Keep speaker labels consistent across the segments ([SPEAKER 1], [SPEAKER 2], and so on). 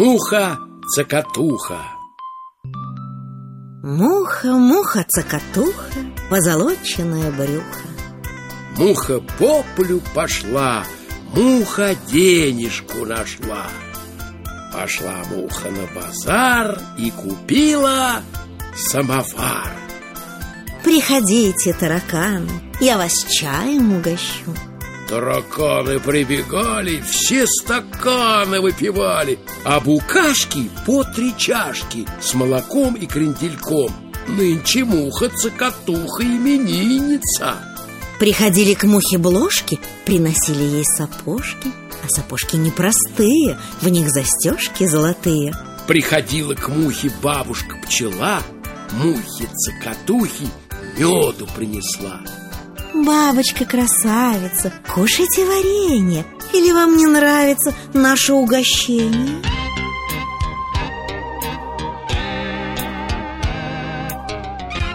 [SPEAKER 1] Муха-цокотуха
[SPEAKER 2] Муха, муха, цокотуха, позолоченное брюхо
[SPEAKER 1] Муха по полю пошла, муха денежку нашла. Пошла муха на базар и купила самовар.
[SPEAKER 2] Приходите, тараканы, я вас чаем угощу
[SPEAKER 1] Тараканы прибегали, все стаканы выпивали А букашки по три чашки с молоком и крендельком. Нынче муха цокотуха именинница.
[SPEAKER 2] Приходили к мухе бложки, приносили ей сапожки А сапожки непростые, в них застежки золотые.
[SPEAKER 1] Приходила к мухе бабушка-пчела Мухе цокотухи меду принесла
[SPEAKER 2] Бабочка красавица, кушайте варенье. Или вам не нравится наше угощение?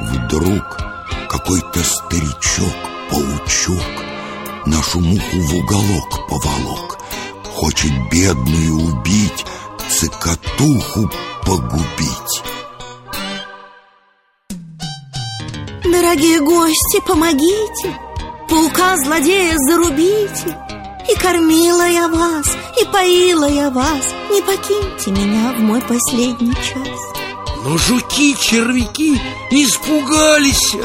[SPEAKER 3] Вдруг какой-то старичок-паучок Нашу муху в уголок поволок. Хочет бедную убить, цикатуху погубить
[SPEAKER 2] Дорогие гости, помогите. Паука-злодея зарубите. И кормила я вас, и поила я вас. Не покиньте меня в мой последний час.
[SPEAKER 1] Но жуки-червяки испугались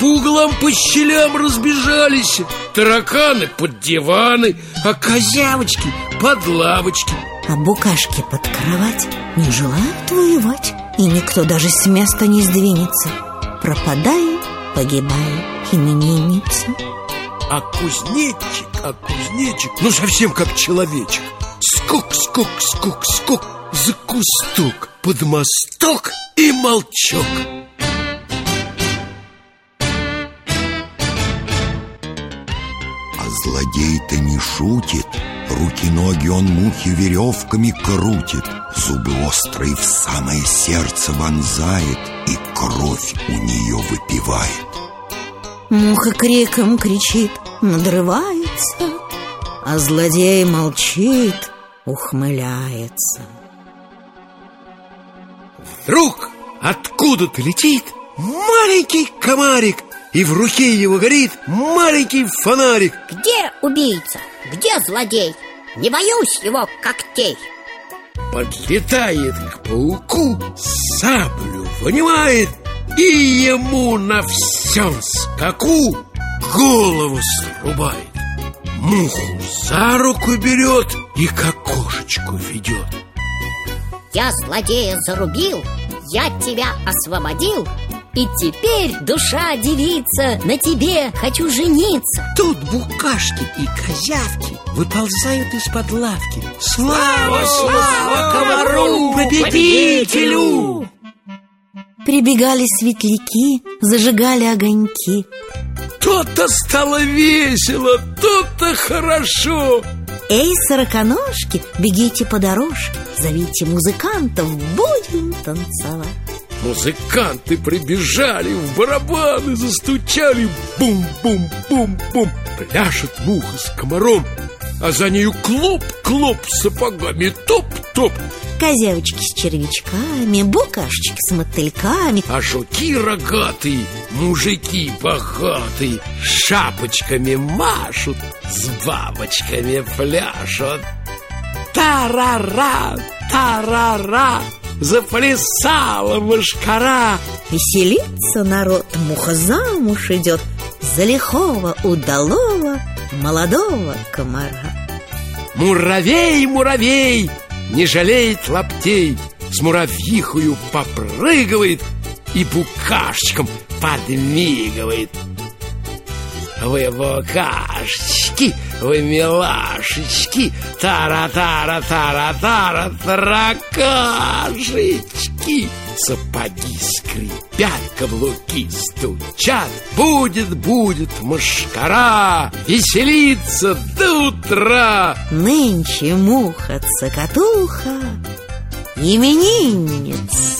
[SPEAKER 1] По углам, по щелям разбежались. Тараканы под диваны А козявочки под лавочки.
[SPEAKER 2] А букашки под кровать не желают воевать И никто даже с места не сдвинется. Пропадает, погибает именинница
[SPEAKER 1] А кузнечик, а кузнечик Ну совсем как человечек. Скок, скок, скок, скок За кусток, под мосток и молчок.
[SPEAKER 3] А злодей-то не шутит Руки-ноги он мухи веревками крутит. Зубы острые в самое сердце вонзает И кровь у нее выпивает.
[SPEAKER 2] Муха криком кричит, надрывается А злодей молчит, ухмыляется.
[SPEAKER 1] Вдруг откуда-то летит маленький комарик И в руке его горит маленький фонарик
[SPEAKER 4] Где убийца? Где злодей? Не боюсь его когтей
[SPEAKER 1] Подлетает к пауку, саблю вынимает И ему на всем скаку голову срубает Муху за руку берет и к окошечку ведет
[SPEAKER 4] Я злодея зарубил, я тебя освободил И теперь, душа девица, на тебе. Хочу жениться.
[SPEAKER 1] Тут букашки и козявки выползают из-под лавки. Слава, слава комару, победителю!
[SPEAKER 2] Прибегали светляки, зажигали огоньки.
[SPEAKER 1] То-то стало весело, то-то хорошо.
[SPEAKER 2] Эй, сороконожки, бегите по дорожке Зовите музыкантов, будем танцевать
[SPEAKER 1] Музыканты прибежали, в барабаны застучали Бум-бум-бум-бум Пляшет муха с комаром А за нею клоп-клоп сапогами Топ-топ.
[SPEAKER 2] Козявочки с червячками, букашечки с мотыльками.
[SPEAKER 1] А жуки рогатые, мужики богатые Шапочками машут, с бабочками пляшут Тарара, тарара, заплясала мышкара.
[SPEAKER 2] Веселится народ, муха замуж идет За лихого, удалого, молодого комара.
[SPEAKER 1] Муравей, муравей, не жалеет лаптей. С муравьихою попрыгивает И букашечкам подмигивает Вы букашечки, вы милашечки Тара-тара-тара-тара, таракашечки Сапоги скрипят, каблуки стучат Будет, будет мушкара Веселиться до утра
[SPEAKER 2] Нынче муха-цокотуха Именинница